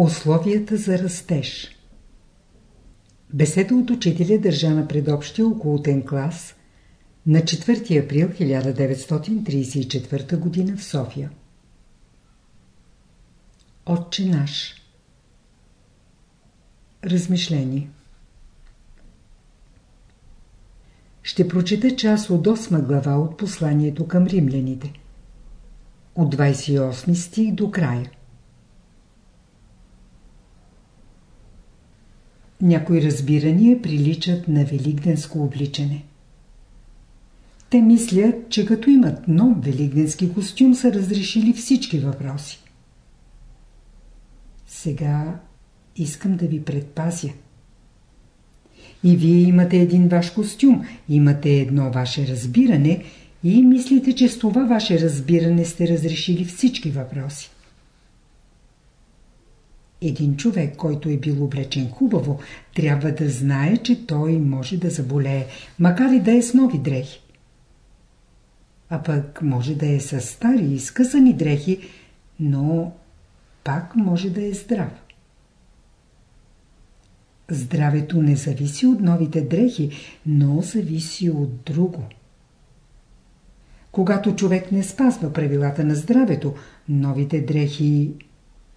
Условията за растеж Беседа от учителя държа на предобщия околотен клас на 4 април 1934 г. в София. Отче наш Размишление Ще прочета част от 8 глава от посланието към римляните. От 28 стих до края. Някои разбирания приличат на великденско обличане. Те мислят, че като имат нов великденски костюм са разрешили всички въпроси. Сега искам да ви предпазя. И вие имате един ваш костюм, имате едно ваше разбиране и мислите, че с това ваше разбиране сте разрешили всички въпроси. Един човек, който е бил облечен хубаво, трябва да знае, че той може да заболее, макар и да е с нови дрехи. А пък може да е с стари и скъсани дрехи, но пак може да е здрав. Здравето не зависи от новите дрехи, но зависи от друго. Когато човек не спазва правилата на здравето, новите дрехи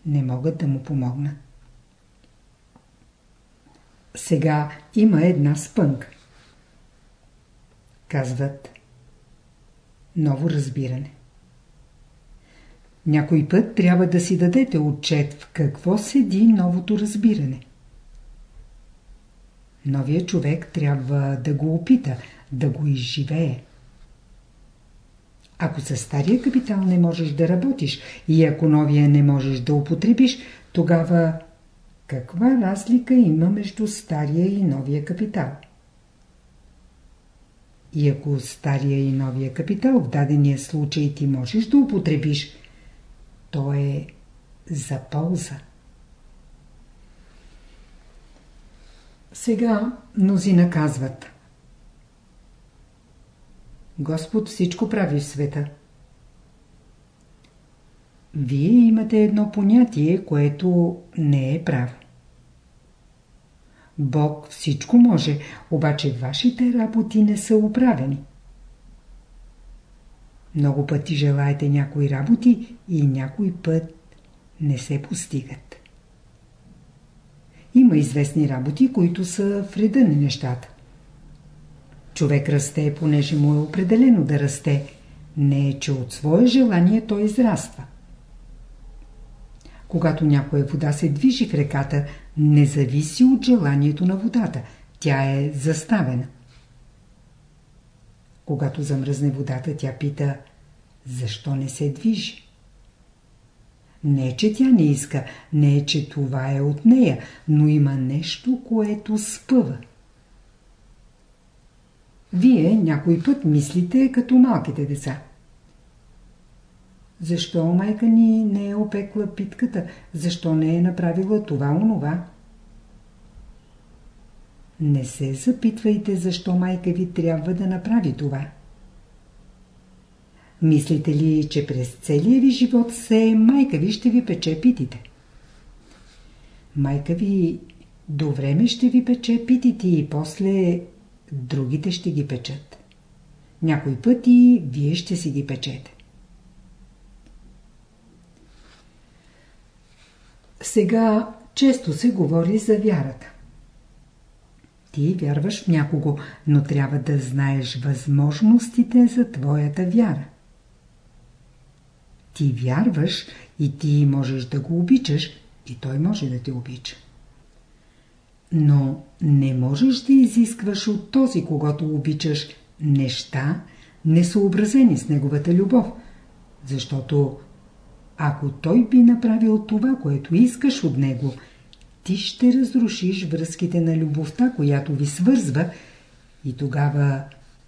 не могат да му помогнат. Сега има една спънка. Казват ново разбиране. Някой път трябва да си дадете отчет в какво седи новото разбиране. Новия човек трябва да го опита, да го изживее. Ако със стария капитал не можеш да работиш и ако новия не можеш да употребиш, тогава каква разлика има между стария и новия капитал? И ако стария и новия капитал в дадения случай ти можеш да употребиш, то е за полза. Сега мнозина казват – Господ всичко прави в света. Вие имате едно понятие, което не е право. Бог всичко може, обаче вашите работи не са управени. Много пъти желаете някои работи и някой път не се постигат. Има известни работи, които са вреда на нещата. Човек расте, понеже му е определено да расте. Не е, че от свое желание той израства. Когато някоя вода се движи в реката, не зависи от желанието на водата. Тя е заставена. Когато замръзне водата, тя пита, защо не се движи? Не е, че тя не иска, не е, че това е от нея, но има нещо, което спъва. Вие някой път мислите като малките деца. Защо майка ни не е опекла питката? Защо не е направила това-онова? Не се запитвайте защо майка ви трябва да направи това. Мислите ли, че през целия ви живот се майка ви ще ви пече питите? Майка ви до време ще ви пече питите и после другите ще ги печат. Някой път и вие ще си ги печете. Сега често се говори за вярата. Ти вярваш в някого, но трябва да знаеш възможностите за твоята вяра. Ти вярваш и ти можеш да го обичаш и той може да те обича. Но не можеш да изискваш от този, когато обичаш, неща, несъобразени с неговата любов, защото ако той би направил това, което искаш от него, ти ще разрушиш връзките на любовта, която ви свързва и тогава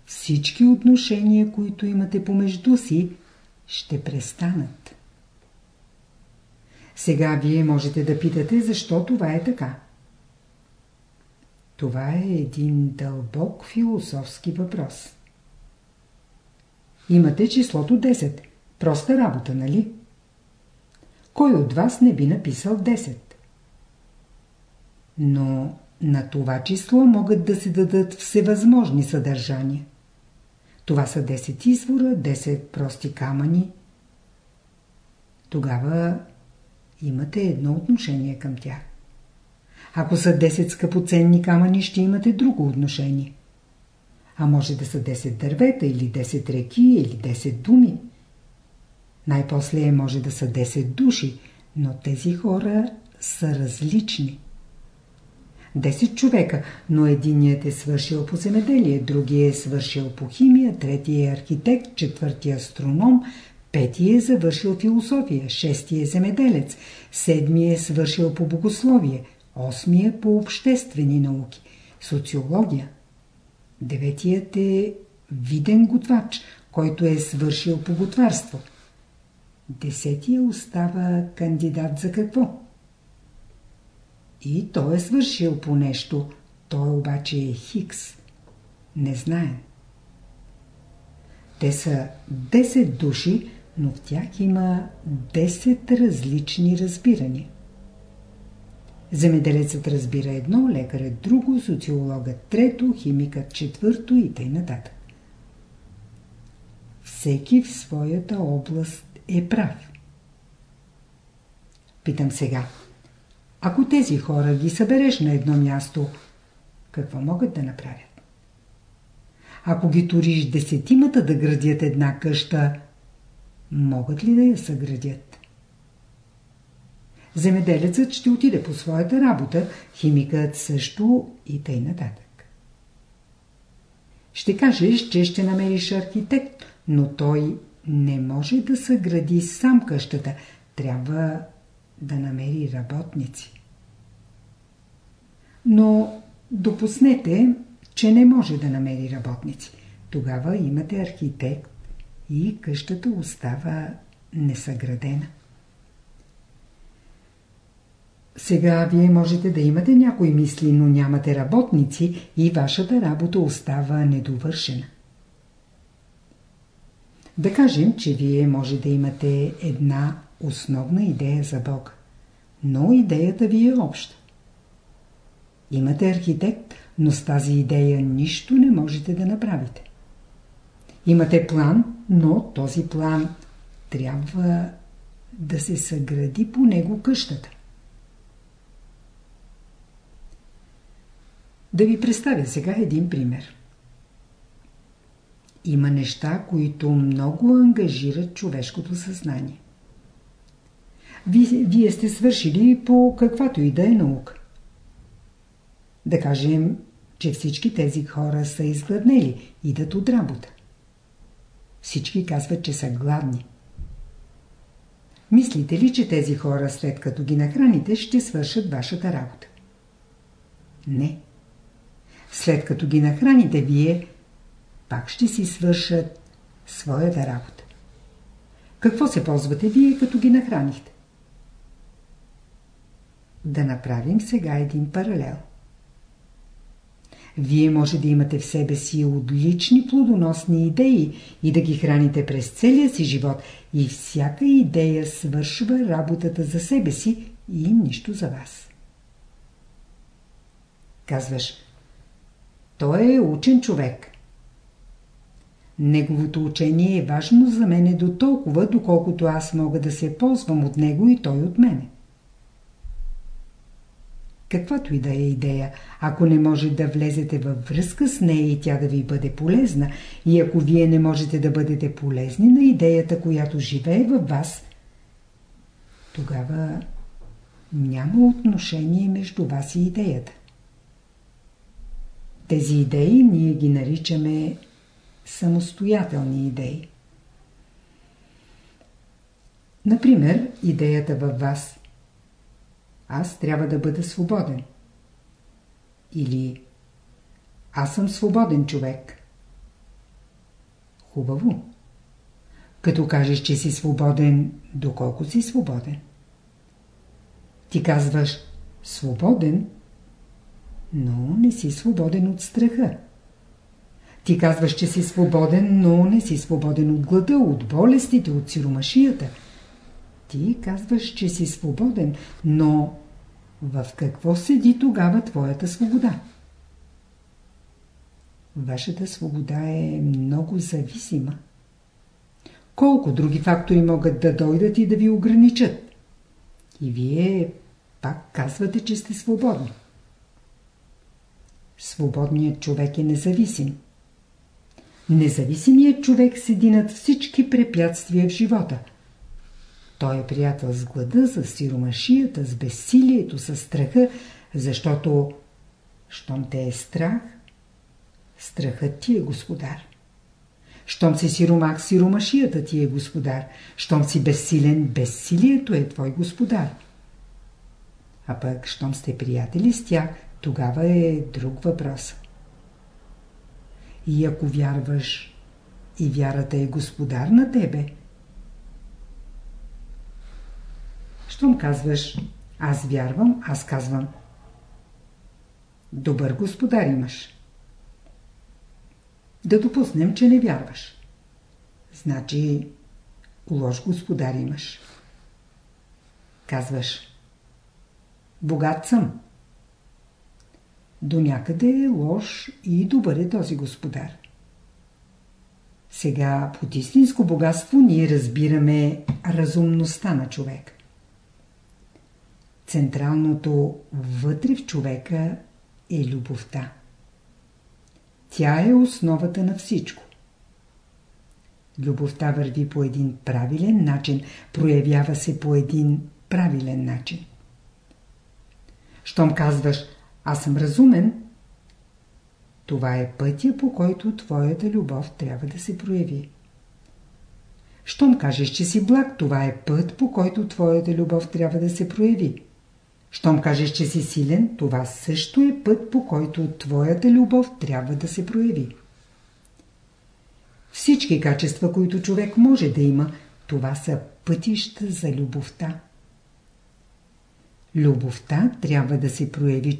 всички отношения, които имате помежду си, ще престанат. Сега вие можете да питате, защо това е така. Това е един дълбок философски въпрос. Имате числото 10. Проста работа, нали? Кой от вас не би написал 10? но на това число могат да се дадат всевъзможни съдържания. Това са 10 извора, 10 прости камъни. Тогава имате едно отношение към тях. Ако са 10 скъпоценни камъни, ще имате друго отношение. А може да са 10 дървета, или 10 реки, или 10 думи. Най-после може да са 10 души, но тези хора са различни. 10 човека, но единият е свършил по земеделие, другият е свършил по химия, третият е архитект, четвъртият астроном, петият е завършил философия, шестият е земеделец, седмият е свършил по богословие, осмият по обществени науки, социология. Деветият е виден готвач, който е свършил по готварство. Десетия остава кандидат за какво? И той е свършил по нещо, той обаче е Хикс. Не знаем. Те са 10 души, но в тях има 10 различни разбирания. Земеделецът разбира едно, лекарът друго, социологът трето, химикът четвърто и т.н. нататък. Всеки в своята област е прав. Питам сега. Ако тези хора ги събереш на едно място, какво могат да направят? Ако ги туриш десетимата да градят една къща, могат ли да я съградят? Земеделецът ще отиде по своята работа, химикът също и тъй нататък. Ще кажеш, че ще намериш архитект, но той не може да съгради сам къщата. Трябва да намери работници. Но допуснете, че не може да намери работници. Тогава имате архитект и къщата остава несъградена. Сега вие можете да имате някои мисли, но нямате работници и вашата работа остава недовършена. Да кажем, че вие може да имате една основна идея за Бог, но идеята ви е обща. Имате архитект, но с тази идея нищо не можете да направите. Имате план, но този план трябва да се съгради по него къщата. Да ви представя сега един пример. Има неща, които много ангажират човешкото съзнание. Вие, сте свършили по каквато и да е наука. Да кажем, че всички тези хора са изгладнели, идат от работа. Всички казват, че са гладни. Мислите ли, че тези хора, след като ги нахраните, ще свършат вашата работа? Не. След като ги нахраните вие, пак ще си свършат своята работа. Какво се ползвате вие, като ги нахранихте? Да направим сега един паралел. Вие може да имате в себе си отлични плодоносни идеи и да ги храните през целия си живот и всяка идея свършва работата за себе си и нищо за вас. Казваш, той е учен човек. Неговото учение е важно за мене до толкова, доколкото аз мога да се ползвам от него и той от мене каквато и да е идея, ако не може да влезете във връзка с нея и тя да ви бъде полезна, и ако вие не можете да бъдете полезни на идеята, която живее във вас, тогава няма отношение между вас и идеята. Тези идеи ние ги наричаме самостоятелни идеи. Например, идеята във вас – аз трябва да бъда свободен. Или аз съм свободен човек. Хубаво. Като кажеш, че си свободен, доколко си свободен? Ти казваш свободен, но не си свободен от страха. Ти казваш, че си свободен, но не си свободен от глада, от болестите, от сиромашията. Ти казваш, че си свободен, но В какво седи тогава твоята свобода? Вашата свобода е много зависима. Колко други фактори могат да дойдат и да ви ограничат? И вие пак казвате, че сте свободни. Свободният човек е независим. Независимият човек седи над всички препятствия в живота. Той е приятел с глада, с сиромашията, с безсилието, с страха, защото, щом те е страх, страхът ти е господар. Щом си сиромах, сиромашията ти е господар. Щом си безсилен, безсилието е твой господар. А пък, щом сте приятели с тях, тогава е друг въпрос. И ако вярваш, и вярата е господар на тебе, щом казваш, аз вярвам, аз казвам, добър господар имаш. Да допуснем, че не вярваш. Значи, лош господар имаш. Казваш, богат съм. До някъде е лош и добър е този господар. Сега под истинско богатство ние разбираме разумността на човек. Централното вътре в човека е любовта. Тя е основата на всичко. Любовта върви по един правилен начин, проявява се по един правилен начин. Щом казваш, аз съм разумен, това е пътя, по който твоята любов трябва да се прояви. Щом кажеш, че си благ, това е път, по който твоята любов трябва да се прояви. Щом кажеш, че си силен, това също е път, по който твоята любов трябва да се прояви. Всички качества, които човек може да има, това са пътища за любовта. Любовта трябва да се прояви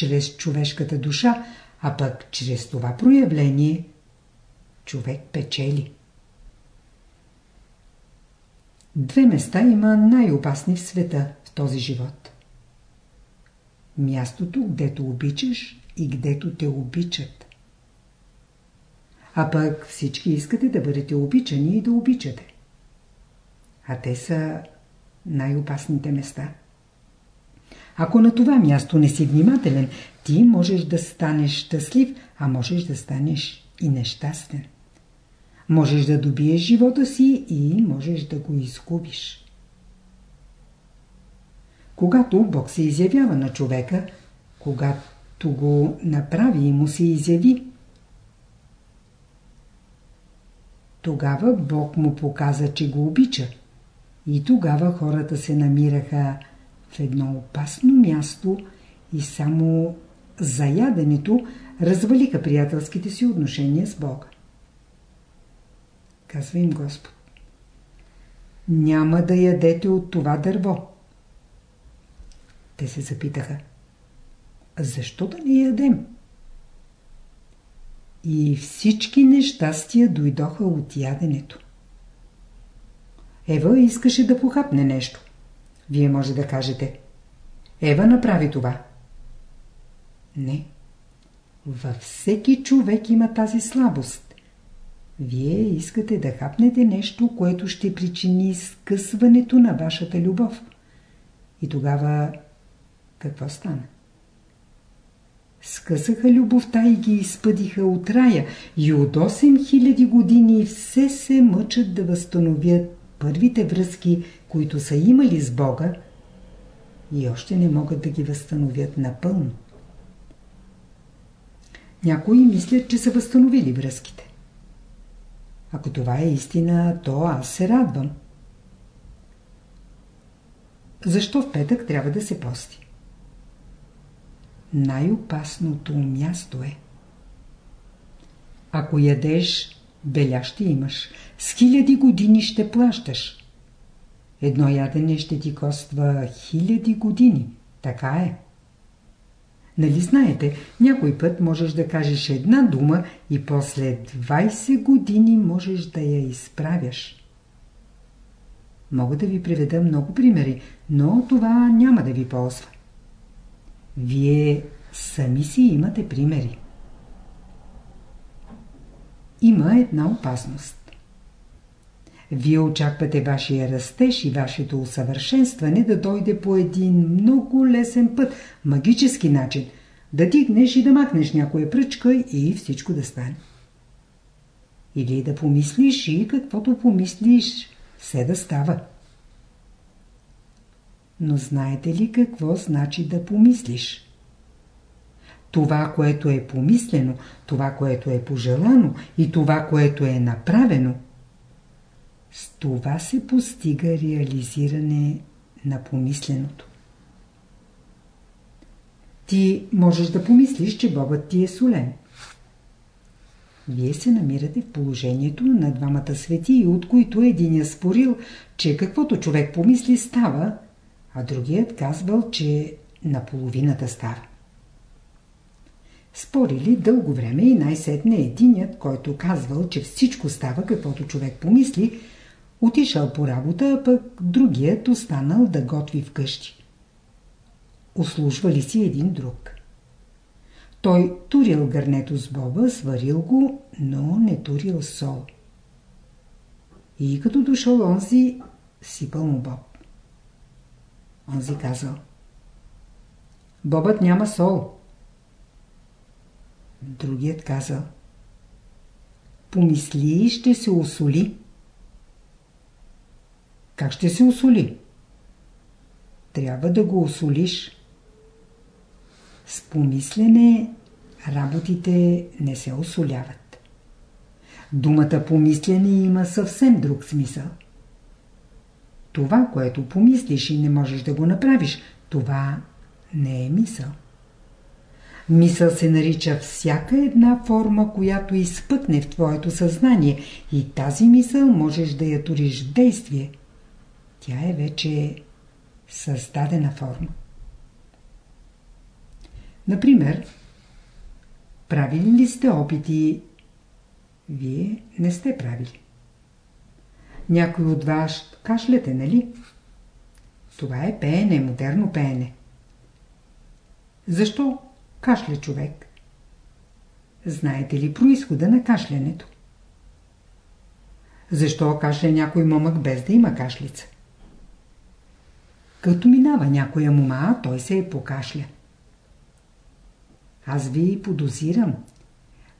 чрез човешката душа, а пък чрез това проявление човек печели. Две места има най-опасни в света в този живот. Мястото, гдето обичаш и гдето те обичат. А пък всички искате да бъдете обичани и да обичате. А те са най-опасните места. Ако на това място не си внимателен, ти можеш да станеш щастлив, а можеш да станеш и нещастен. Можеш да добиеш живота си и можеш да го изгубиш. Когато Бог се изявява на човека, когато го направи и му се изяви, тогава Бог му показа, че го обича. И тогава хората се намираха в едно опасно място и само за яденето развалиха приятелските си отношения с Бога. Казва им Господ. Няма да ядете от това дърво. Те се запитаха. Защо да не ядем? И всички нещастия дойдоха от яденето. Ева искаше да похапне нещо. Вие може да кажете. Ева направи това. Не. Във всеки човек има тази слабост. Вие искате да хапнете нещо, което ще причини скъсването на вашата любов. И тогава какво стана? Скъсаха любовта и ги изпъдиха от рая и от 8000 години все се мъчат да възстановят първите връзки, които са имали с Бога и още не могат да ги възстановят напълно. Някои мислят, че са възстановили връзките. Ако това е истина, то аз се радвам. Защо в петък трябва да се пости? Най-опасното място е. Ако ядеш, беля ще имаш. С хиляди години ще плащаш. Едно ядене ще ти коства хиляди години. Така е. Нали знаете, някой път можеш да кажеш една дума и после 20 години можеш да я изправяш. Мога да ви приведа много примери, но това няма да ви ползва. Вие сами си имате примери. Има една опасност. Вие очаквате вашия растеж и вашето усъвършенстване да дойде по един много лесен път, магически начин, да дигнеш и да махнеш някоя пръчка и всичко да стане. Или да помислиш и каквото помислиш, все да става. Но знаете ли какво значи да помислиш? Това, което е помислено, това, което е пожелано и това, което е направено, с това се постига реализиране на помисленото. Ти можеш да помислиш, че бобът ти е солен. Вие се намирате в положението на двамата свети, от които един е спорил, че каквото човек помисли става, а другият казвал, че наполовината става. Спорили дълго време и най-сетне единият, който казвал, че всичко става каквото човек помисли, отишъл по работа, а пък другият останал да готви вкъщи. Услужвали си един друг. Той турил гърнето с боба, сварил го, но не турил сол. И като дошъл онзи, сипал му боб. Онзи казал. Бобът няма сол. Другият казал. Помисли и ще се осоли. Как ще се осоли? Трябва да го осолиш. С помислене работите не се осоляват. Думата помислене има съвсем друг смисъл. Това, което помислиш и не можеш да го направиш, това не е мисъл. Мисъл се нарича всяка една форма, която изпъкне в твоето съзнание и тази мисъл можеш да я туриш в действие. Тя е вече създадена форма. Например, правили ли сте опити? Вие не сте правили. Някой от вас кашляте, нали? Това е пеене, модерно пеене. Защо кашля човек? Знаете ли происхода на кашлянето? Защо кашля някой момък без да има кашлица? Като минава някоя мума, той се е покашля. Аз ви подозирам.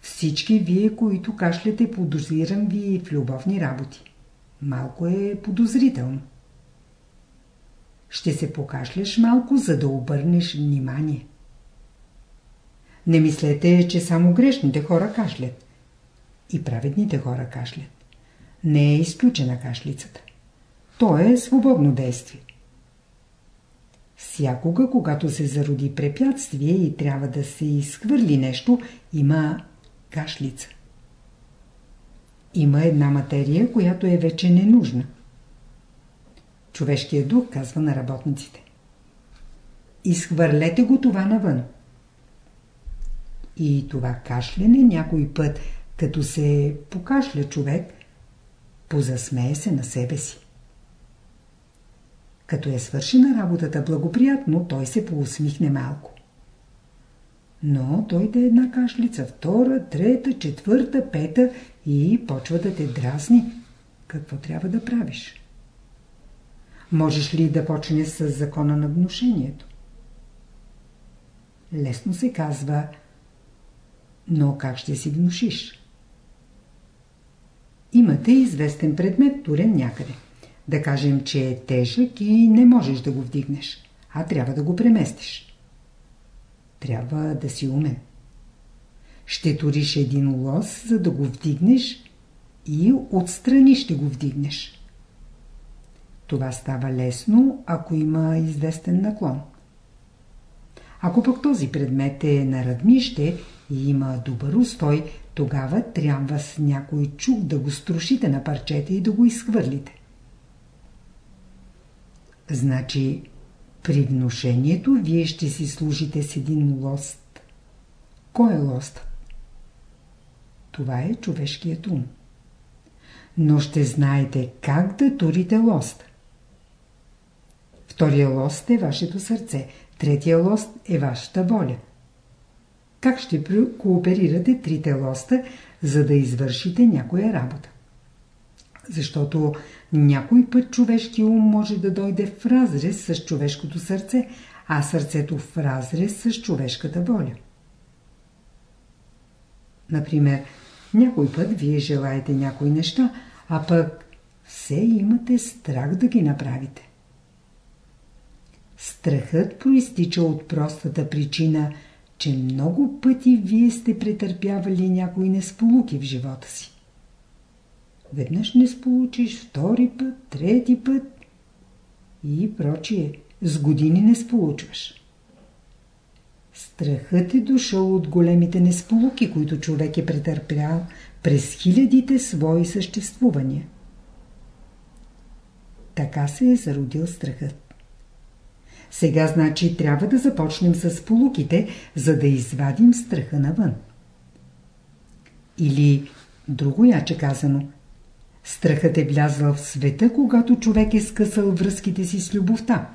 Всички вие, които кашляте, подозирам ви в любовни работи. Малко е подозрително. Ще се покашляш малко, за да обърнеш внимание. Не мислете, че само грешните хора кашлят. И праведните хора кашлят. Не е изключена кашлицата. То е свободно действие. Всякога, когато се зароди препятствие и трябва да се изхвърли нещо, има кашлица. Има една материя, която е вече ненужна. Човешкият дух казва на работниците. Изхвърлете го това навън. И това кашляне някой път, като се покашля човек, позасмее се на себе си. Като е свършена работата благоприятно, той се поусмихне малко. Но дойде една кашлица, втора, трета, четвърта, пета и почва да те дразни. Какво трябва да правиш? Можеш ли да почнеш с закона на внушението? Лесно се казва, но как ще си внушиш? Имате известен предмет, турен някъде. Да кажем, че е тежък и не можеш да го вдигнеш, а трябва да го преместиш. Трябва да си умен. Ще туриш един лос, за да го вдигнеш и отстрани ще го вдигнеш. Това става лесно, ако има известен наклон. Ако пък този предмет е на равнище и има добър устой, тогава трябва с някой чук да го струшите на парчета и да го изхвърлите. Значи, при вношението вие ще си служите с един лост. Кой е лост? Това е човешкият ум. Но ще знаете как да турите лост. Втория лост е вашето сърце. Третия лост е вашата воля. Как ще кооперирате трите лоста, за да извършите някоя работа? Защото някой път човешки ум може да дойде в разрез с човешкото сърце, а сърцето в разрез с човешката воля. Например, някой път вие желаете някои неща, а пък все имате страх да ги направите. Страхът проистича от простата причина, че много пъти вие сте претърпявали някои несполуки в живота си. Веднъж не сполучиш, втори път, трети път и прочие. С години не сполучваш. Страхът е дошъл от големите несполуки, които човек е претърпял през хилядите свои съществувания. Така се е зародил страхът. Сега значи трябва да започнем с полуките, за да извадим страха навън. Или, друго яче казано, страхът е влязъл в света, когато човек е скъсал връзките си с любовта.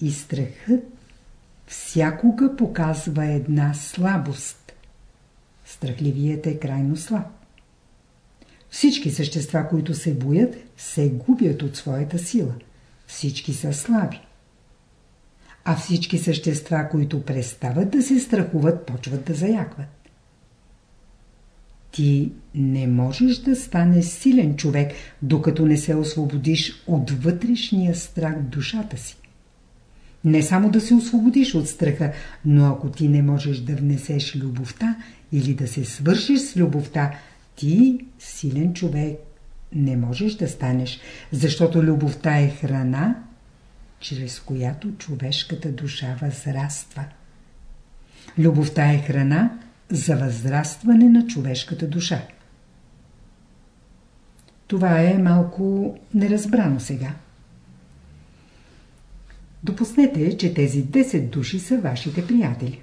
И страхът всякога показва една слабост. Страхливият е крайно слаб. Всички същества, които се боят, се губят от своята сила. Всички са слаби. А всички същества, които престават да се страхуват, почват да заякват. Ти не можеш да станеш силен човек, докато не се освободиш от вътрешния страх в душата си. Не само да се освободиш от страха, но ако ти не можеш да внесеш любовта или да се свършиш с любовта, ти, силен човек, не можеш да станеш, защото любовта е храна, чрез която човешката душа възраства. Любовта е храна за възрастване на човешката душа. Това е малко неразбрано сега. Допуснете, че тези 10 души са вашите приятели.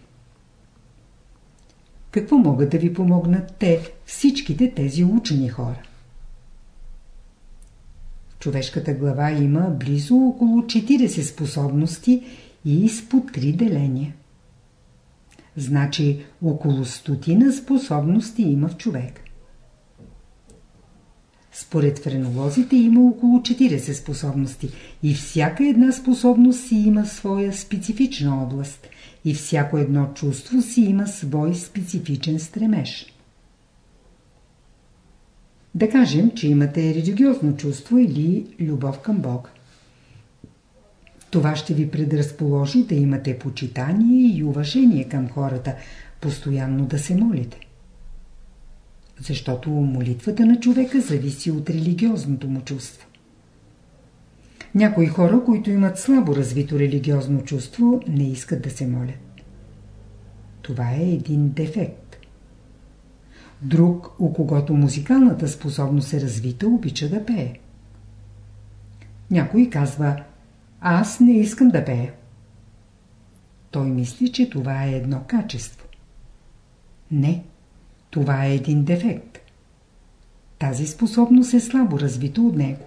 Какво могат да ви помогнат те, всичките тези учени хора? В човешката глава има близо около 40 способности и по 3 деления. Значи около стотина способности има в човек. Според френолозите има около 40 способности и всяка една способност си има своя специфична област и всяко едно чувство си има свой специфичен стремеж. Да кажем, че имате религиозно чувство или любов към Бог. Това ще ви предразположи да имате почитание и уважение към хората, постоянно да се молите защото молитвата на човека зависи от религиозното му чувство. Някои хора, които имат слабо развито религиозно чувство, не искат да се молят. Това е един дефект. Друг, у когото музикалната способност е развита, обича да пее. Някой казва, аз не искам да пея. Той мисли, че това е едно качество. Не. Това е един дефект. Тази способност е слабо развита от него.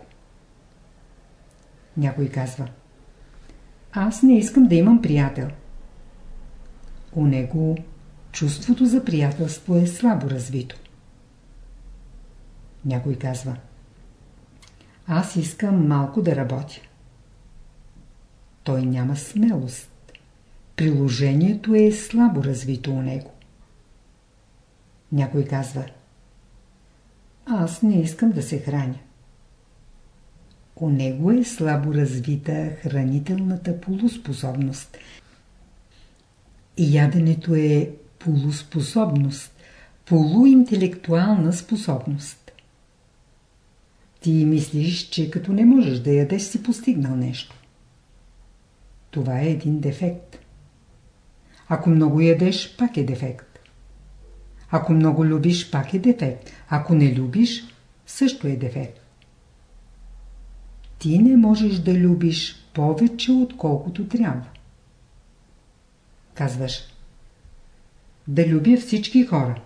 Някой казва Аз не искам да имам приятел. У него чувството за приятелство е слабо развито. Някой казва Аз искам малко да работя. Той няма смелост. Приложението е слабо развито у него. Някой казва Аз не искам да се храня. У него е слабо развита хранителната полуспособност. Яденето е полуспособност, полуинтелектуална способност. Ти мислиш, че като не можеш да ядеш си постигнал нещо. Това е един дефект. Ако много ядеш, пак е дефект. Ако много любиш, пак е дефект. Ако не любиш, също е дефект. Ти не можеш да любиш повече, отколкото трябва. Казваш, да любя всички хора.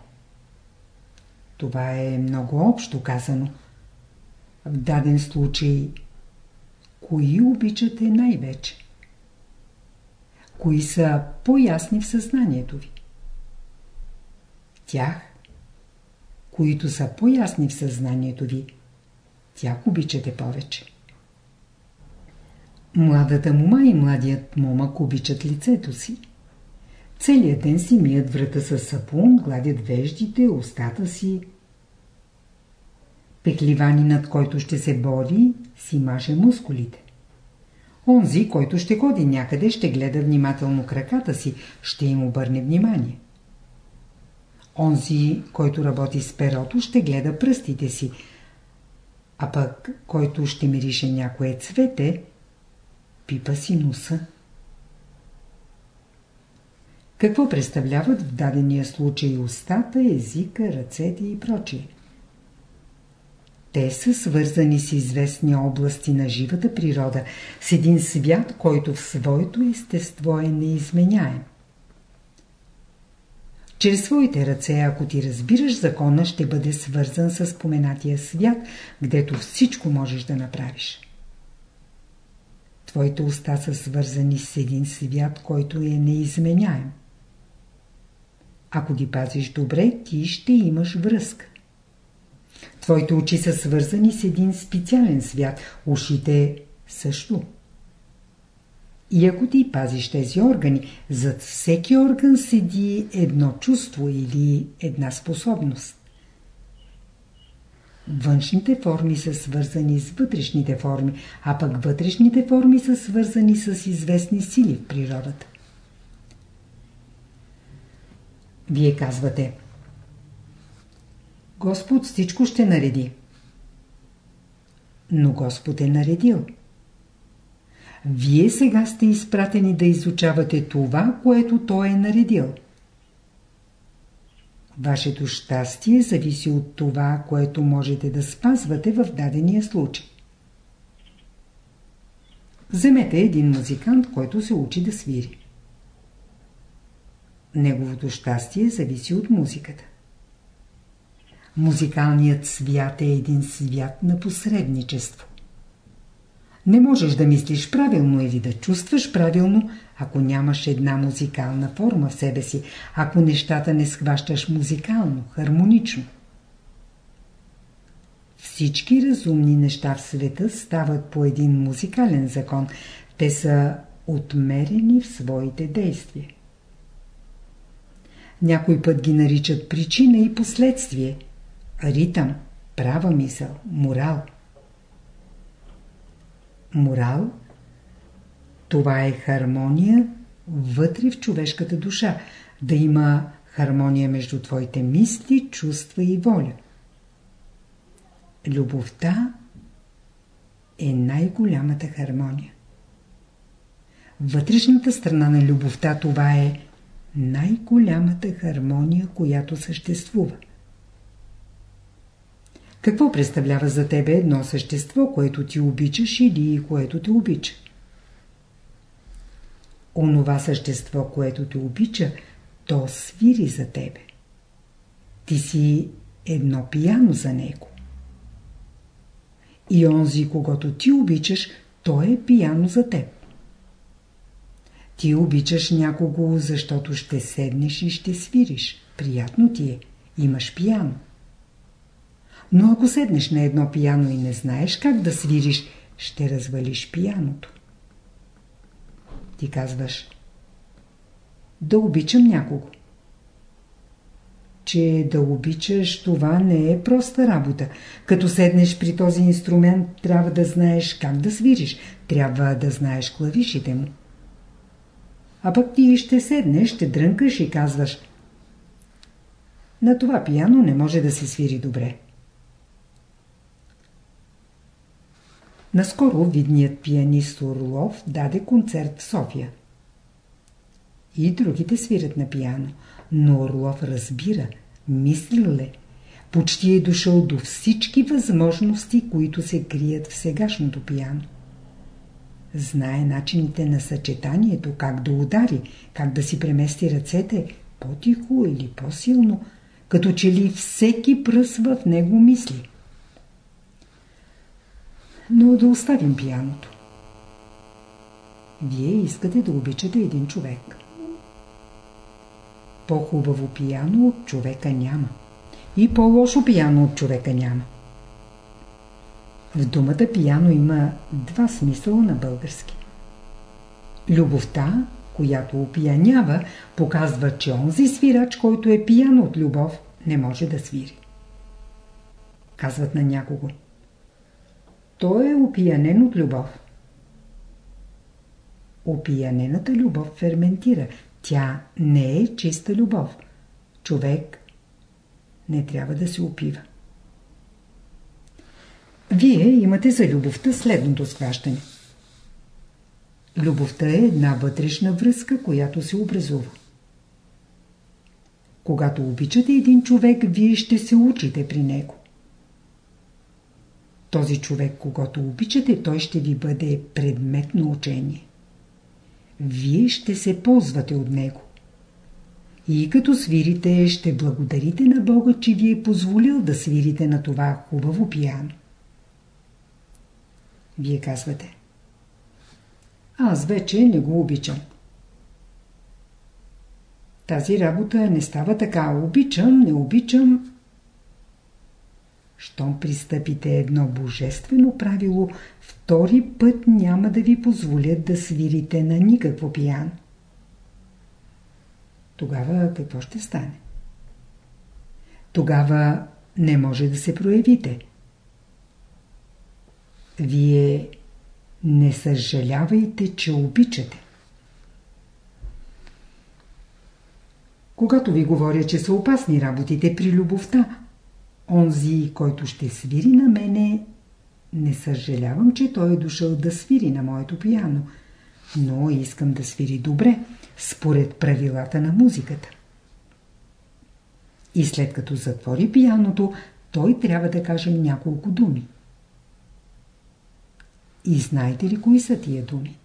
Това е много общо казано. В даден случай, кои обичате най-вече? Кои са по-ясни в съзнанието ви. Тях, които са по-ясни в съзнанието ви, тях обичате повече. Младата мума и младият момък обичат лицето си. Целият ден си мият врата с сапун, гладят веждите, устата си. Пекливанинът, който ще се бори, си маже мускулите. Онзи, който ще ходи някъде, ще гледа внимателно краката си, ще им обърне внимание. Онзи, който работи с перото, ще гледа пръстите си, а пък, който ще мирише някое цвете, пипа си носа. Какво представляват в дадения случай устата, езика, ръцете и прочие? Те са свързани с известни области на живата природа, с един свят, който в своето естество е неизменяем. Чрез своите ръце, ако ти разбираш закона, ще бъде свързан с споменатия свят, гдето всичко можеш да направиш. Твоите уста са свързани с един свят, който е неизменяем. Ако ги пазиш добре, ти ще имаш връзка. Твоите очи са свързани с един специален свят, ушите също. И ако ти пазиш тези органи, зад всеки орган седи едно чувство или една способност. Външните форми са свързани с вътрешните форми, а пък вътрешните форми са свързани с известни сили в природата. Вие казвате Господ всичко ще нареди. Но Господ е наредил. Вие сега сте изпратени да изучавате това, което Той е наредил. Вашето щастие зависи от това, което можете да спазвате в дадения случай. Вземете един музикант, който се учи да свири. Неговото щастие зависи от музиката. Музикалният свят е един свят на посредничество. Не можеш да мислиш правилно или да чувстваш правилно, ако нямаш една музикална форма в себе си, ако нещата не схващаш музикално, хармонично. Всички разумни неща в света стават по един музикален закон. Те са отмерени в своите действия. Някой път ги наричат причина и последствие, ритъм, права мисъл, морал. Морал – това е хармония вътре в човешката душа, да има хармония между твоите мисли, чувства и воля. Любовта е най-голямата хармония. Вътрешната страна на любовта това е най-голямата хармония, която съществува. Какво представлява за тебе едно същество, което ти обичаш или което те обича? Онова същество, което те обича, то свири за тебе. Ти си едно пияно за него. И онзи, когато ти обичаш, то е пияно за теб. Ти обичаш някого, защото ще седнеш и ще свириш. Приятно ти е. Имаш пияно. Но ако седнеш на едно пияно и не знаеш как да свириш, ще развалиш пияното. Ти казваш да обичам някого. Че да обичаш, това не е проста работа. Като седнеш при този инструмент, трябва да знаеш как да свириш. Трябва да знаеш клавишите му. А пък ти ще седнеш, ще дрънкаш и казваш На това пияно не може да се свири добре. Наскоро видният пианист Орлов даде концерт в София. И другите свират на пиано, но Орлов разбира, мислил е, почти е дошъл до всички възможности, които се крият в сегашното пиано. Знае начините на съчетанието, как да удари, как да си премести ръцете, по-тихо или по-силно, като че ли всеки пръс в него мисли. Но да оставим пияното. Вие искате да обичате един човек. По-хубаво пияно от човека няма. И по-лошо пияно от човека няма. В думата пияно има два смисъла на български. Любовта, която опиянява, показва, че онзи свирач, който е пиян от любов, не може да свири. Казват на някого. Той е опиянен от любов. Опиянената любов ферментира. Тя не е чиста любов. Човек не трябва да се опива. Вие имате за любовта следното схващане. Любовта е една вътрешна връзка, която се образува. Когато обичате един човек, вие ще се учите при него. Този човек, когато обичате, той ще ви бъде предмет на учение. Вие ще се ползвате от него. И като свирите, ще благодарите на Бога, че ви е позволил да свирите на това хубаво пияно. Вие казвате. Аз вече не го обичам. Тази работа не става така. Обичам, не обичам. Щом пристъпите едно божествено правило, втори път няма да ви позволят да свирите на никакво пиян. Тогава какво ще стане? Тогава не може да се проявите. Вие не съжалявайте, че обичате. Когато ви говоря, че са опасни работите при любовта, онзи, който ще свири на мене, не съжалявам, че той е дошъл да свири на моето пияно, но искам да свири добре, според правилата на музиката. И след като затвори пияното, той трябва да каже няколко думи. И знаете ли кои са тия думи?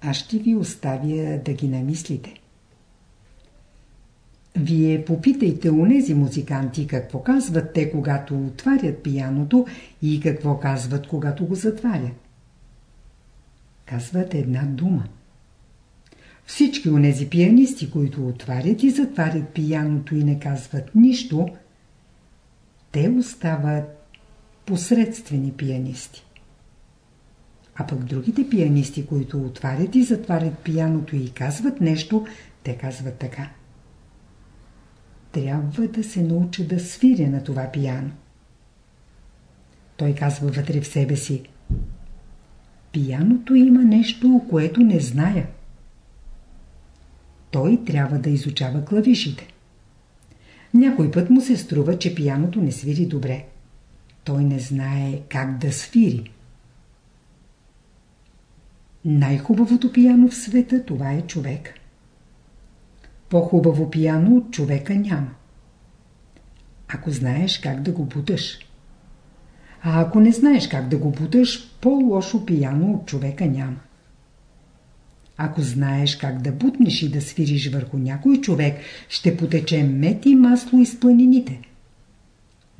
Аз ще ви оставя да ги намислите. Вие попитайте нези музиканти какво казват те, когато отварят пияното и какво казват, когато го затварят. Казват една дума. Всички онези пианисти, които отварят и затварят пияното и не казват нищо, те остават посредствени пианисти. А пък другите пианисти, които отварят и затварят пияното и казват нещо, те казват така. Трябва да се науча да свиря на това пияно. Той казва вътре в себе си. Пияното има нещо, което не зная. Той трябва да изучава клавишите. Някой път му се струва, че пияното не свири добре. Той не знае как да свири. Най-хубавото пияно в света това е човек. По-хубаво пияно от човека няма. Ако знаеш как да го буташ. А ако не знаеш как да го буташ, по-лошо пияно от човека няма. Ако знаеш как да бутнеш и да свириш върху някой човек, ще потече мет и масло из планините.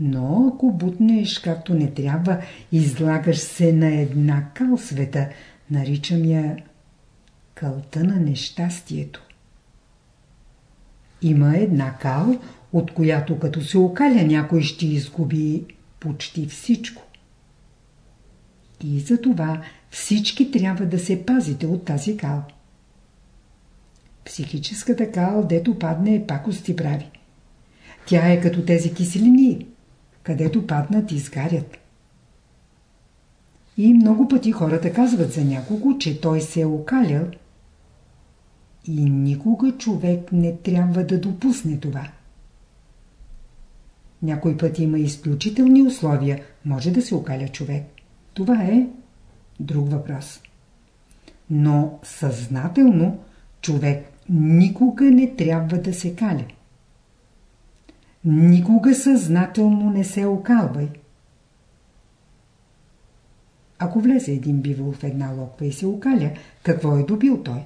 Но ако бутнеш както не трябва, излагаш се на една кал света, наричам я кълта на нещастието. Има една кал, от която като се окаля някой ще изгуби почти всичко. И за това всички трябва да се пазите от тази кал. Психическата кал, дето падне, пакости прави. Тя е като тези киселини, където паднат и изгарят. И много пъти хората казват за някого, че той се е окалял и никога човек не трябва да допусне това. Някой път има изключителни условия, може да се окаля човек. Това е друг въпрос. Но съзнателно човек никога не трябва да се каля. Никога съзнателно не се окалвай. Ако влезе един бивол в една локва и се окаля, какво е добил той?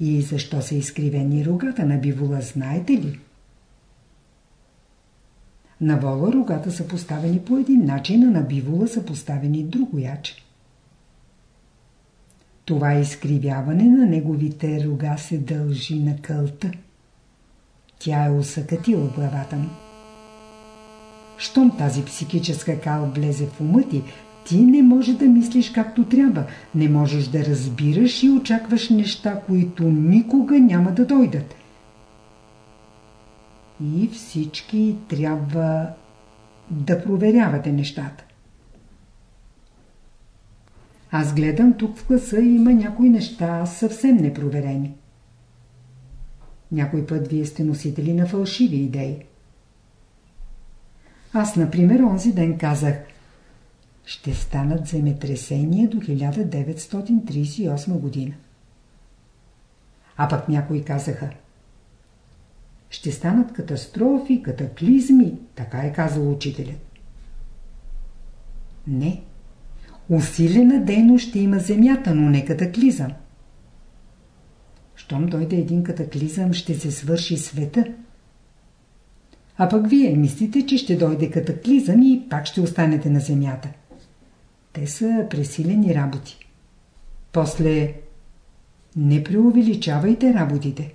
И защо са изкривени рогата на бивола, знаете ли? На вола рогата са поставени по един начин, а на бивола са поставени другояче. Това изкривяване на неговите рога се дължи на кълта. Тя е усъкатила главата му. Щом тази психическа кал влезе в ума ти, ти не може да мислиш както трябва, не можеш да разбираш и очакваш неща, които никога няма да дойдат. И всички трябва да проверявате нещата. Аз гледам тук в класа има някои неща съвсем непроверени. Някой път вие сте носители на фалшиви идеи. Аз, например, онзи ден казах ще станат земетресения до 1938 година. А пък някои казаха ще станат катастрофи, катаклизми, така е казал учителят. Не. Усилена дейност ще има земята, но не катаклизъм. Щом дойде един катаклизъм, ще се свърши света. А пък вие мислите, че ще дойде катаклизъм и пак ще останете на земята. Те са пресилени работи. После не преувеличавайте работите.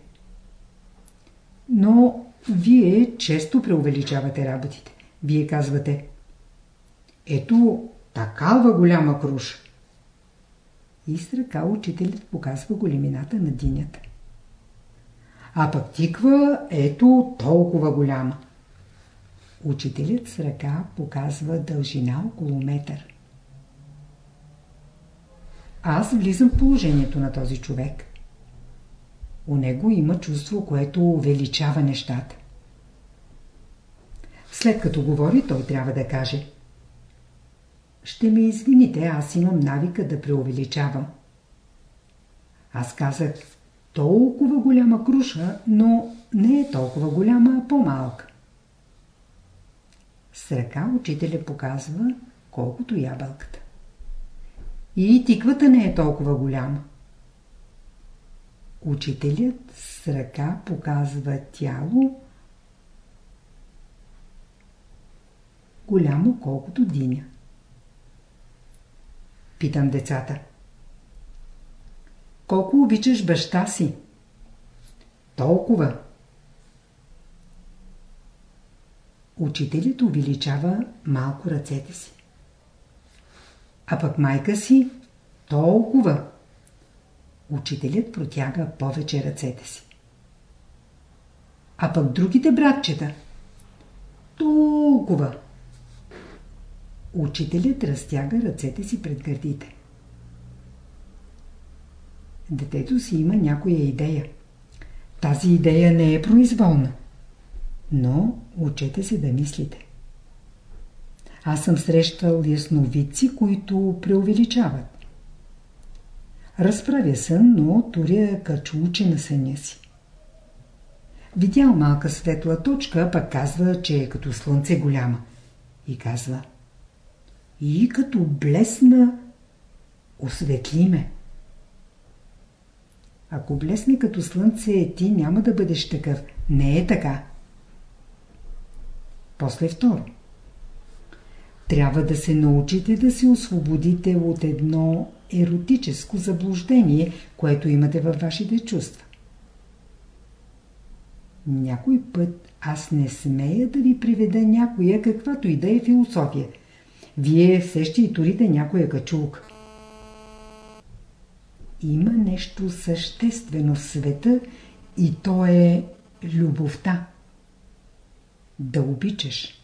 Но вие често преувеличавате работите. Вие казвате Ето такава голяма круша. И с ръка учителят показва големината на динята. А пък тиква ето толкова голяма. Учителят с ръка показва дължина около метър. Аз влизам в положението на този човек. У него има чувство, което увеличава нещата. След като говори, той трябва да каже Ще ме извините, аз имам навика да преувеличавам. Аз казах толкова голяма круша, но не е толкова голяма, а по-малка. С ръка учителя показва колкото ябълката. И тиквата не е толкова голяма. Учителят с ръка показва тяло голямо колкото диня. Питам децата. Колко обичаш баща си? Толкова. Учителят увеличава малко ръцете си. А пък майка си толкова. Учителят протяга повече ръцете си. А пък другите братчета толкова. Учителят разтяга ръцете си пред гърдите. Детето си има някоя идея. Тази идея не е произволна. Но учете се да мислите. Аз съм срещал ясновидци, които преувеличават. Разправя сън, но туря качулче на съня си. Видял малка светла точка, пък казва, че е като слънце голяма. И казва И като блесна, осветли ме. Ако блесне като слънце, ти няма да бъдеш такъв. Не е така. После второ. Трябва да се научите да се освободите от едно еротическо заблуждение, което имате във вашите чувства. Някой път аз не смея да ви приведа някоя каквато и да е философия. Вие все ще и турите някоя качулка. Има нещо съществено в света и то е любовта. Да обичаш.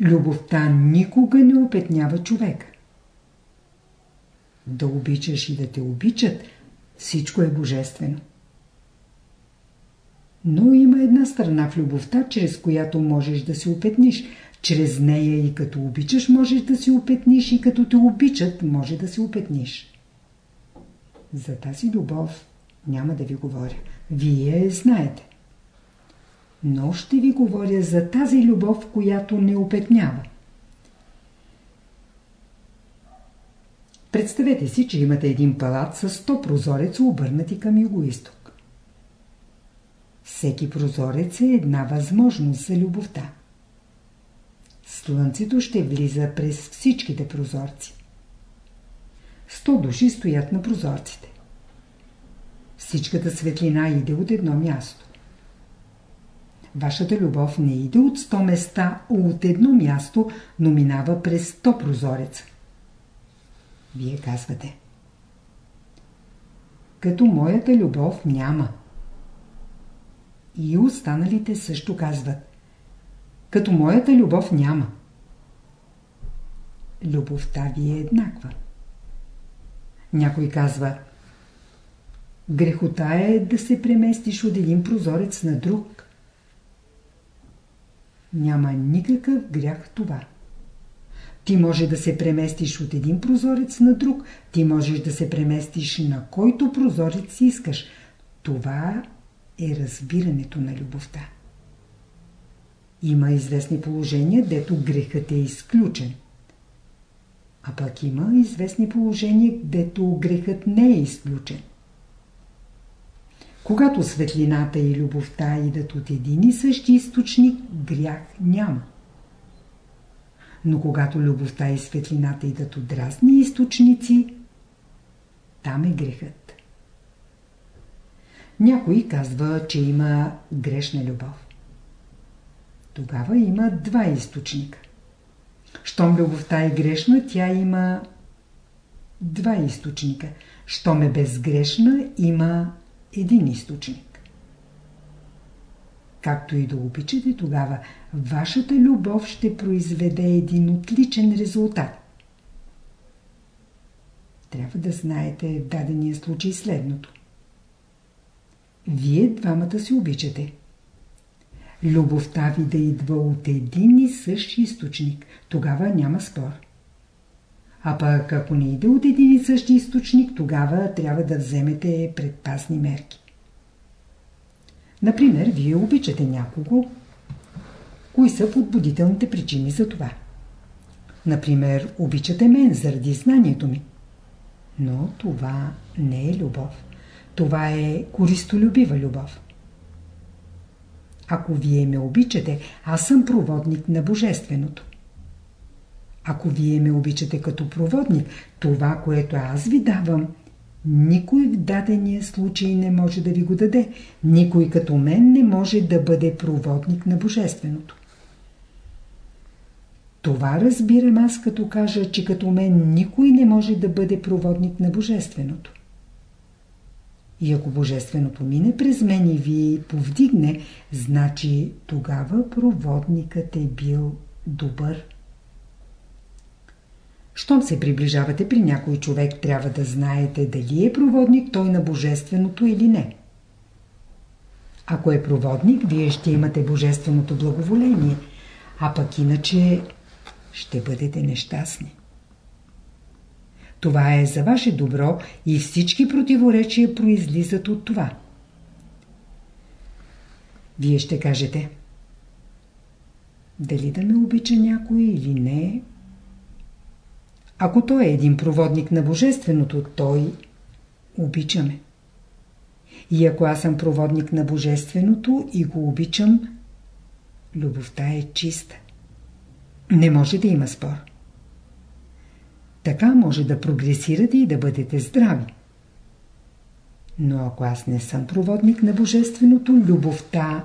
Любовта никога не опетнява човек. Да обичаш и да те обичат, всичко е божествено. Но има една страна в любовта, чрез която можеш да се опетниш. Чрез нея и като обичаш можеш да се опетниш и като те обичат може да се опетниш. За тази любов няма да ви говоря. Вие знаете но ще ви говоря за тази любов, която не опетнява. Представете си, че имате един палат с 100 прозореца обърнати към юго-исток. Всеки прозорец е една възможност за любовта. Слънцето ще влиза през всичките прозорци. Сто души стоят на прозорците. Всичката светлина иде от едно място. Вашата любов не иде от 100 места, а от едно място, но минава през 100 прозореца. Вие казвате. Като моята любов няма. И останалите също казват. Като моята любов няма. Любовта ви е еднаква. Някой казва Грехота е да се преместиш от един прозорец на друг. Няма никакъв грях в това. Ти може да се преместиш от един прозорец на друг, ти можеш да се преместиш на който прозорец искаш. Това е разбирането на любовта. Има известни положения, дето грехът е изключен. А пък има известни положения, дето грехът не е изключен. Когато светлината и любовта идат от един и същи източник, грях няма. Но когато любовта и светлината идат от разни източници, там е грехът. Някой казва, че има грешна любов. Тогава има два източника. Щом любовта е грешна, тя има два източника. Щом е безгрешна, има един източник. Както и да обичате, тогава вашата любов ще произведе един отличен резултат. Трябва да знаете в дадения случай следното. Вие двамата се обичате. Любовта ви да идва от един и същ източник, тогава няма спор. А пък ако не иде от един и същи източник, тогава трябва да вземете предпасни мерки. Например, вие обичате някого. Кои са подбудителните причини за това? Например, обичате мен заради знанието ми. Но това не е любов. Това е користолюбива любов. Ако вие ме обичате, аз съм проводник на Божественото. Ако вие ме обичате като проводник, това, което аз ви давам, никой в дадения случай не може да ви го даде. Никой като мен не може да бъде проводник на Божественото. Това разбирам аз като кажа, че като мен никой не може да бъде проводник на Божественото. И ако Божественото мине през мен и ви повдигне, значи тогава проводникът е бил добър. Щом се приближавате при някой човек, трябва да знаете дали е проводник той на Божественото или не. Ако е проводник, вие ще имате Божественото благоволение, а пък иначе ще бъдете нещастни. Това е за ваше добро и всички противоречия произлизат от това. Вие ще кажете дали да ме обича някой или не. Ако той е един проводник на Божественото, той обичаме. И ако аз съм проводник на Божественото и го обичам, любовта е чиста. Не може да има спор. Така може да прогресирате и да бъдете здрави. Но ако аз не съм проводник на Божественото, любовта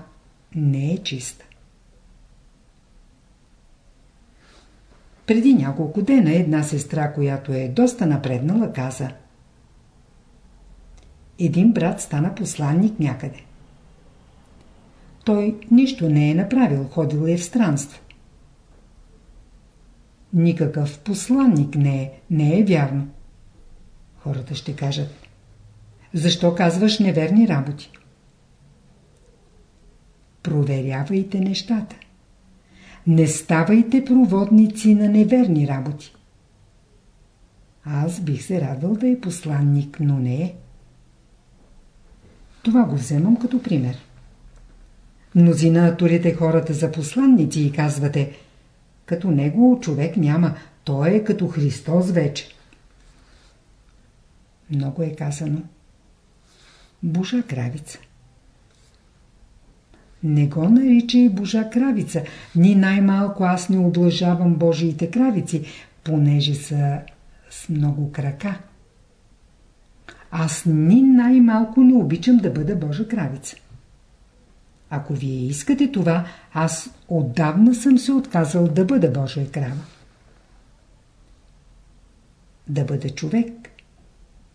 не е чиста. Преди няколко дена една сестра, която е доста напреднала, каза Един брат стана посланник някъде. Той нищо не е направил, ходил е в странство. Никакъв посланник не е, не е вярно. Хората ще кажат Защо казваш неверни работи? Проверявайте нещата. Не ставайте проводници на неверни работи. Аз бих се радвал да е посланник, но не е. Това го вземам като пример. Мнозина турите хората за посланници и казвате – като него човек няма. Той е като Христос вече. Много е казано. Божа кравица. Не го наричай Божа кравица. Ни най-малко аз не облажавам Божиите кравици, понеже са с много крака. аз ни най-малко не обичам да бъда Божа кравица. Ако вие искате това, аз отдавна съм се отказал да бъда Божия крава. Да бъда човек.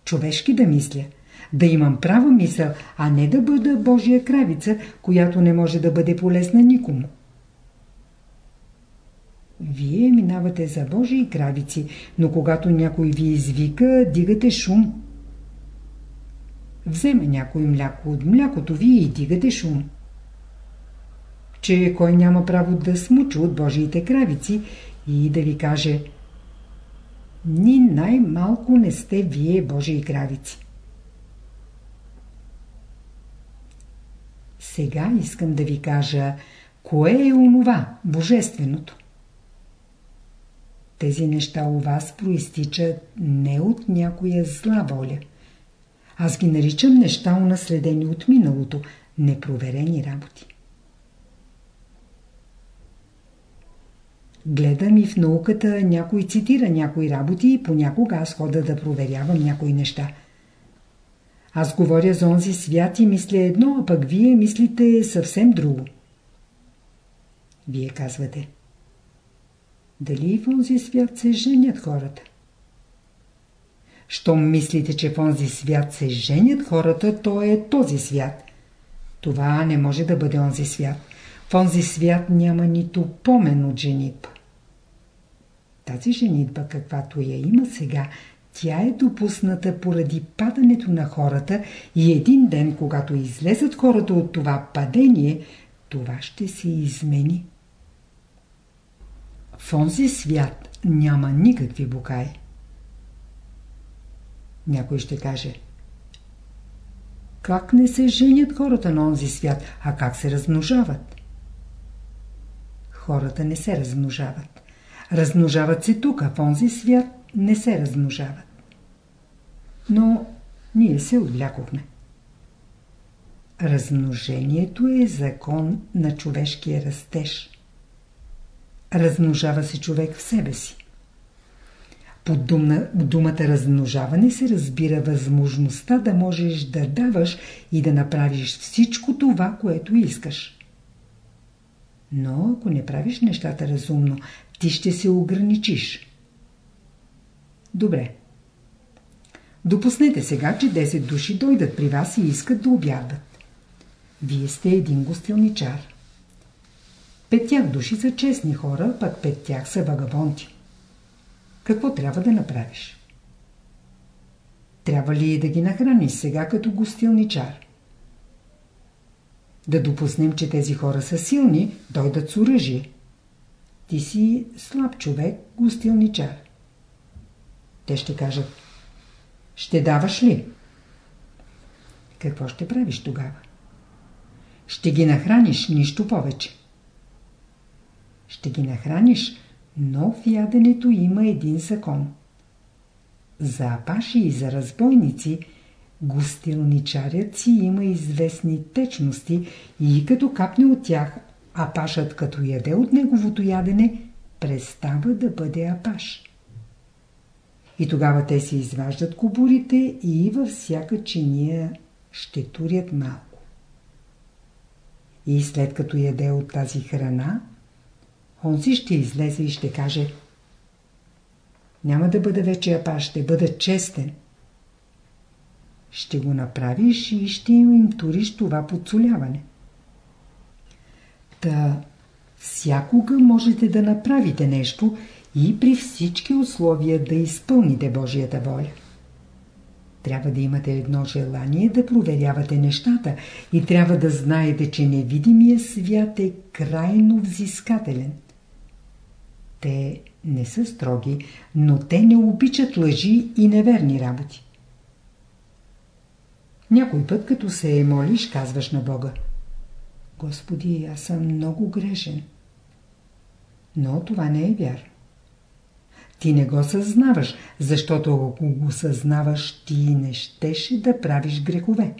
Човешки да мисля. Да имам права мисъл, а не да бъда Божия кравица, която не може да бъде полезна никому. Вие минавате за Божии кравици, но когато някой ви извика, дигате шум. Вземе някой мляко от млякото ви и дигате шум. Че кой няма право да смуча от Божиите кравици и да ви каже Ни най-малко не сте вие Божии кравици. Сега искам да ви кажа, кое е онова, божественото. Тези неща у вас проистичат не от някоя зла воля. Аз ги наричам неща унаследени от миналото, непроверени работи. Гледам и в науката някой цитира някои работи и понякога аз хода да проверявам някои неща. Аз говоря за онзи свят и мисля едно, а пък вие мислите съвсем друго. Вие казвате. Дали в онзи свят се женят хората? Щом мислите, че в онзи свят се женят хората, то е този свят. Това не може да бъде онзи свят. В онзи свят няма нито помен от женитба. Тази женитба, каквато я има сега, тя е допусната поради падането на хората и един ден, когато излезат хората от това падение, това ще се измени. В онзи свят няма никакви букаи. Някой ще каже Как не се женят хората на онзи свят, а как се размножават? Хората не се размножават. Размножават се тук, а в онзи свят не се размножават. Но ние се отвлякохме. Размножението е закон на човешкия растеж. Размножава се човек в себе си. Под думата размножаване се разбира възможността да можеш да даваш и да направиш всичко това, което искаш. Но ако не правиш нещата разумно, ти ще се ограничиш. Добре. Допуснете сега, че 10 души дойдат при вас и искат да обядат. Вие сте един гостилничар. Пет тях души са честни хора, пък пет тях са вагабонти. Какво трябва да направиш? Трябва ли да ги нахраниш сега като гостилничар? Да допуснем, че тези хора са силни, дойдат с оръжие. Ти си слаб човек, гостилничар. Те ще кажат, ще даваш ли? Какво ще правиш тогава? Ще ги нахраниш, нищо повече. Ще ги нахраниш, но в яденето има един закон. За апаши и за разбойници гостилничарят си има известни течности и като капне от тях, апашът като яде от неговото ядене, престава да бъде апаш. И тогава те си изваждат кобурите и във всяка чиния ще турят малко. И след като яде от тази храна, онзи ще излезе и ще каже няма да бъда вече апаш, ще бъда честен. Ще го направиш и ще им туриш това подсоляване. Та всякога можете да направите нещо и при всички условия да изпълните Божията воля. Трябва да имате едно желание да проверявате нещата и трябва да знаете, че невидимия свят е крайно взискателен. Те не са строги, но те не обичат лъжи и неверни работи. Някой път, като се молиш, казваш на Бога. Господи, аз съм много грешен. Но това не е вярно. Ти не го съзнаваш, защото ако го съзнаваш, ти не щеше да правиш грехове.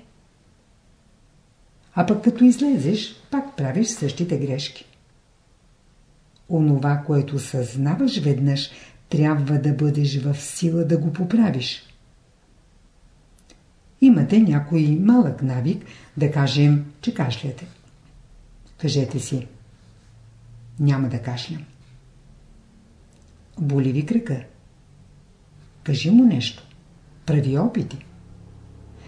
А пък като излезеш, пак правиш същите грешки. Онова, което съзнаваш веднъж, трябва да бъдеш в сила да го поправиш. Имате някой малък навик, да кажем, че кашляте. Кажете си. Няма да кашлям. Боли ви кръка. Кажи му нещо. Прави опити.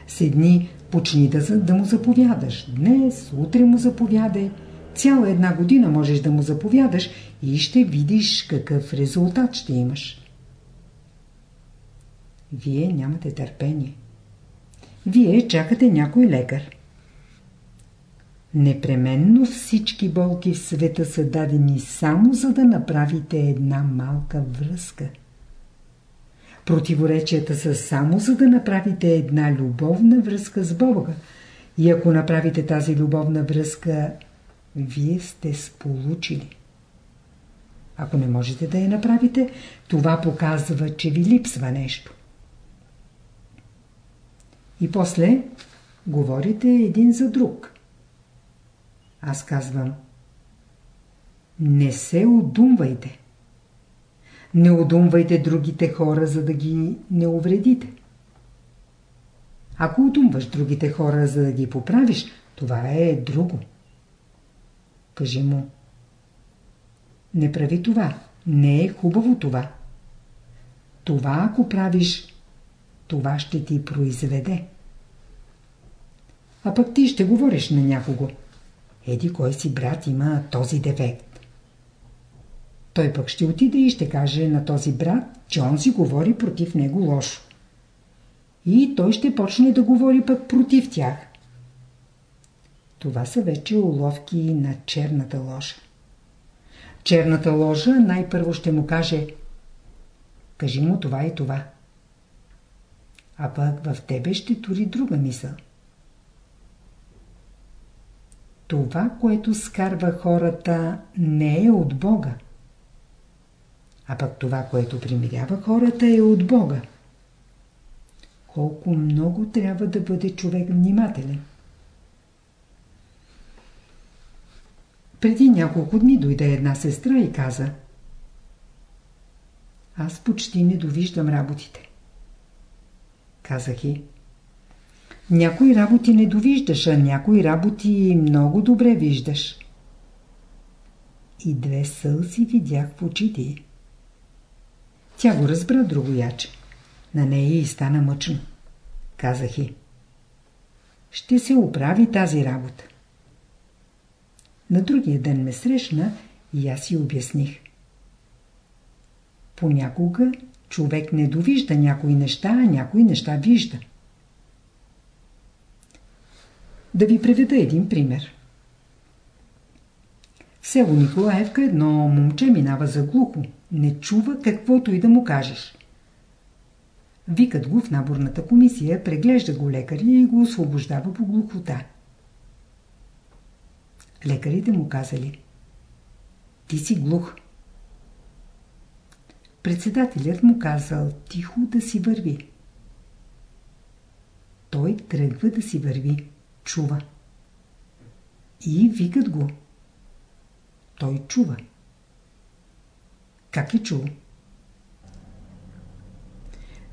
Седни, почни да, да му заповядаш. Днес, утре му заповядай. Цяла една година можеш да му заповядаш и ще видиш какъв резултат ще имаш. Вие нямате търпение. Вие чакате някой лекар. Непременно всички болки в света са дадени само за да направите една малка връзка. Противоречията са само за да направите една любовна връзка с Бога. И ако направите тази любовна връзка, вие сте сполучили. Ако не можете да я направите, това показва, че ви липсва нещо. И после говорите един за друг. Аз казвам, не се удумвайте. Не удумвайте другите хора, за да ги не увредите. Ако удумваш другите хора, за да ги поправиш, това е друго. Кажи му, не прави това, не е хубаво това. Това, ако правиш, това ще ти произведе. А пък ти ще говориш на някого. Еди кой си брат има този дефект. Той пък ще отиде и ще каже на този брат, че он си говори против него лошо. И той ще почне да говори пък против тях. Това са вече уловки на черната ложа. Черната ложа най-първо ще му каже Кажи му това и това. А пък в тебе ще тури друга мисъл. Това, което скарва хората, не е от Бога. А пък това, което примирява хората, е от Бога. Колко много трябва да бъде човек внимателен. Преди няколко дни дойде една сестра и каза Аз почти не довиждам работите. Казах и някои работи не довиждаш, а някои работи много добре виждаш. И две сълзи видях в очите Тя го разбра другояче. На нея и стана мъчно. Казах и. Ще се оправи тази работа. На другия ден ме срещна и аз си обясних. Понякога човек не довижда някои неща, а някои неща вижда. Да ви приведа един пример. В село Николаевка едно момче минава за глухо. Не чува каквото и да му кажеш. Викат го в наборната комисия, преглежда го лекаря и го освобождава по глухота. Лекарите му казали Ти си глух. Председателят му казал тихо да си върви. Той тръгва да си върви чува. И викат го. Той чува. Как е чул?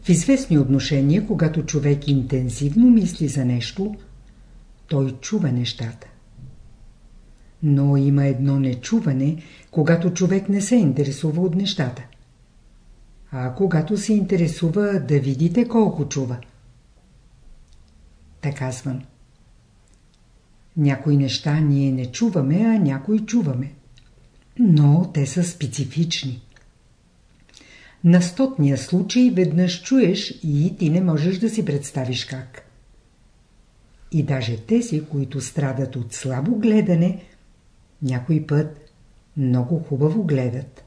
В известни отношения, когато човек интензивно мисли за нещо, той чува нещата. Но има едно нечуване, когато човек не се интересува от нещата. А когато се интересува, да видите колко чува. Така казвам. Някои неща ние не чуваме, а някои чуваме. Но те са специфични. На стотния случай веднъж чуеш и ти не можеш да си представиш как. И даже тези, които страдат от слабо гледане, някой път много хубаво гледат,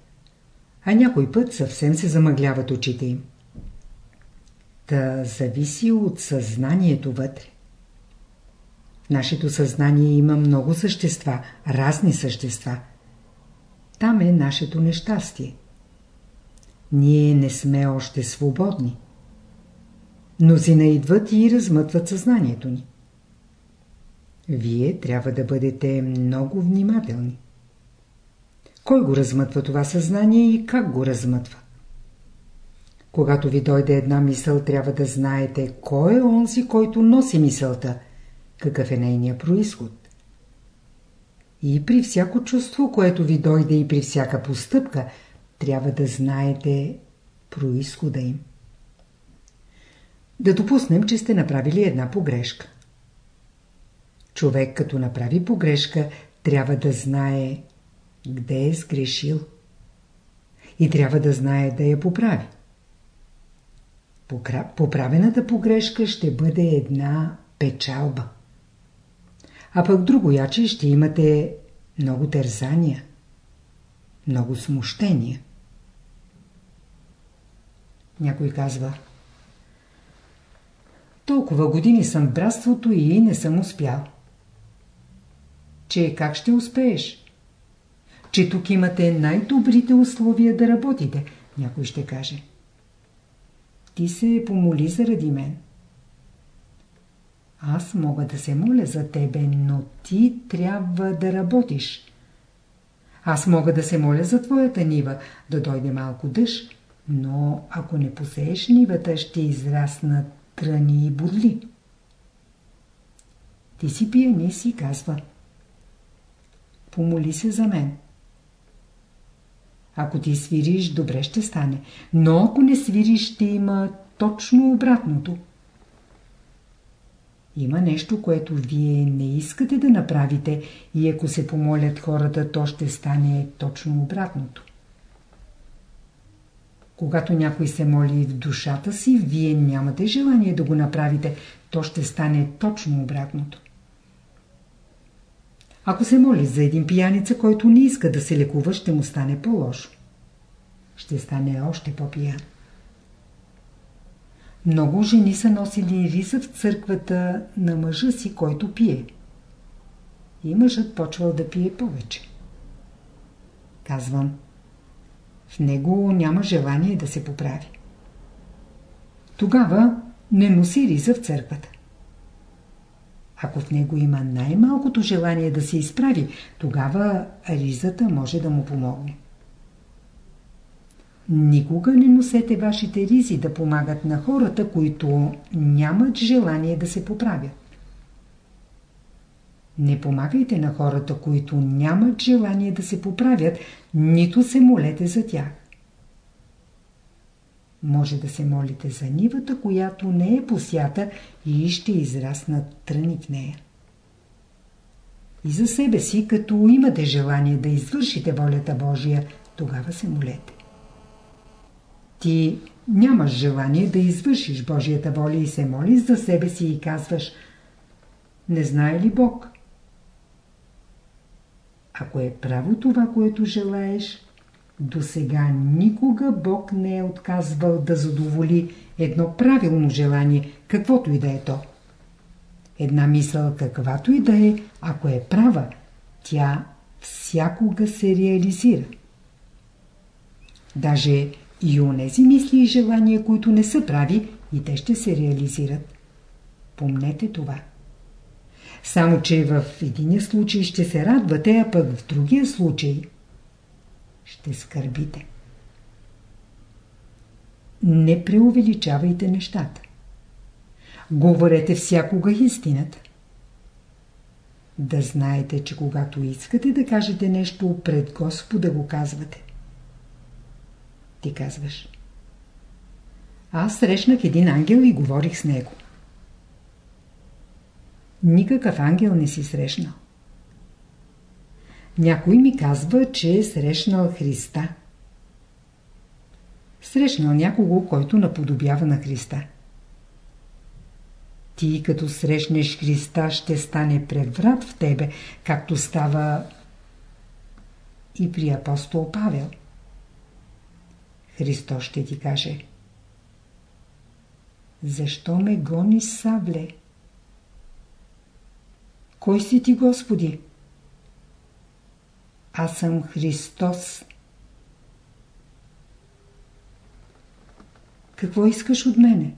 а някой път съвсем се замъгляват очите им. Та зависи от съзнанието вътре нашето съзнание има много същества, разни същества. Там е нашето нещастие. Ние не сме още свободни. Мнозина идват и размътват съзнанието ни. Вие трябва да бъдете много внимателни. Кой го размътва това съзнание и как го размътва? Когато ви дойде една мисъл, трябва да знаете кой е онзи, който носи мисълта, какъв е нейния происход. И при всяко чувство, което ви дойде и при всяка постъпка, трябва да знаете происхода им. Да допуснем, че сте направили една погрешка. Човек като направи погрешка, трябва да знае къде е сгрешил. И трябва да знае да я поправи. Поправената погрешка ще бъде една печалба. А пък другояче ще имате много тързания, много смущения. Някой казва Толкова години съм в братството и не съм успял. Че как ще успееш? Че тук имате най-добрите условия да работите, някой ще каже. Ти се помоли заради мен. Аз мога да се моля за тебе, но ти трябва да работиш. Аз мога да се моля за твоята нива, да дойде малко дъжд, но ако не посееш нивата, ще израснат тръни и бодли. Ти си пианист и казва Помоли се за мен. Ако ти свириш, добре ще стане, но ако не свириш, ще има точно обратното. Има нещо, което вие не искате да направите и ако се помолят хората, то ще стане точно обратното. Когато някой се моли в душата си, вие нямате желание да го направите, то ще стане точно обратното. Ако се моли за един пияница, който не иска да се лекува, ще му стане по-лошо. Ще стане още по-пиян. Много жени са носили риса в църквата на мъжа си, който пие. И мъжът почвал да пие повече. Казвам, в него няма желание да се поправи. Тогава не носи риза в църквата. Ако в него има най-малкото желание да се изправи, тогава ризата може да му помогне. Никога не носете вашите ризи да помагат на хората, които нямат желание да се поправят. Не помагайте на хората, които нямат желание да се поправят, нито се молете за тях. Може да се молите за нивата, която не е посята и ще израснат тръни в нея. И за себе си, като имате желание да извършите волята Божия, тогава се молете. Ти нямаш желание да извършиш Божията воля и се молиш за себе си и казваш Не знае ли Бог? Ако е право това, което желаеш, до сега никога Бог не е отказвал да задоволи едно правилно желание, каквото и да е то. Една мисъл, каквато и да е, ако е права, тя всякога се реализира. Даже и онези мисли и желания, които не са прави, и те ще се реализират. Помнете това. Само, че в единия случай ще се радвате, а пък в другия случай ще скърбите. Не преувеличавайте нещата. Говорете всякога истината. Да знаете, че когато искате да кажете нещо пред Господа го казвате. Ти казваш. Аз срещнах един ангел и говорих с него. Никакъв ангел не си срещнал. Някой ми казва, че е срещнал Христа. Срещнал някого, който наподобява на Христа. Ти като срещнеш Христа, ще стане преврат в тебе, както става и при апостол Павел. Христос ще ти каже Защо ме гони сабле? Кой си ти, Господи? Аз съм Христос. Какво искаш от мене?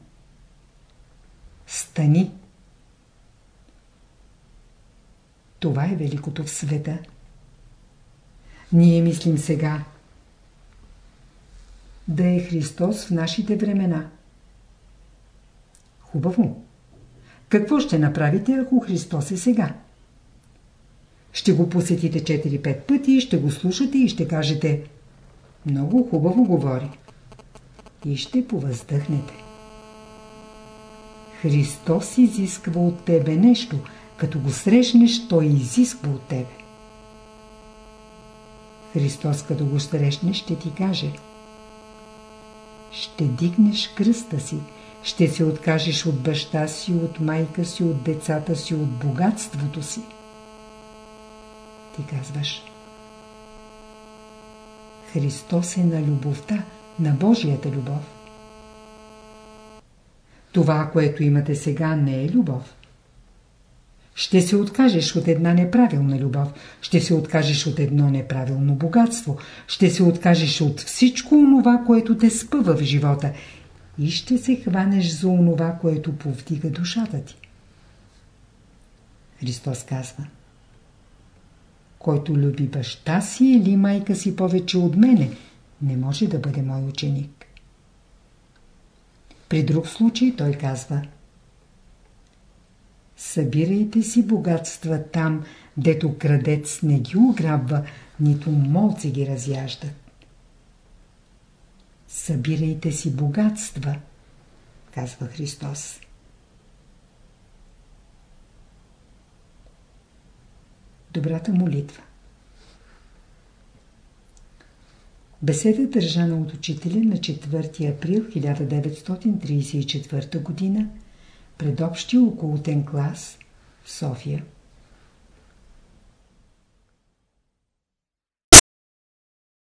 Стани. Това е великото в света. Ние мислим сега. Да е Христос в нашите времена. Хубаво. Какво ще направите, ако Христос е сега? Ще го посетите 4-5 пъти, ще го слушате и ще кажете много хубаво говори. И ще повъздъхнете. Христос изисква от тебе нещо. Като го срещнеш, той изисква от тебе. Христос, като го срещнеш, ще ти каже Ще дигнеш кръста си, ще се откажеш от баща си, от майка си, от децата си, от богатството си. Ти казваш Христос е на любовта, на Божията любов. Това, което имате сега, не е любов. Ще се откажеш от една неправилна любов, ще се откажеш от едно неправилно богатство, ще се откажеш от всичко онова, което те спъва в живота и ще се хванеш за онова, което повдига душата ти. Христос казва Който люби баща си или майка си повече от мене, не може да бъде мой ученик. При друг случай той казва Събирайте си богатства там, дето крадец не ги ограбва, нито молци ги разяждат. Събирайте си богатства, казва Христос. Добрата молитва Беседа държана от учителя на 4 април 1934 г. пред общия околотен клас в София.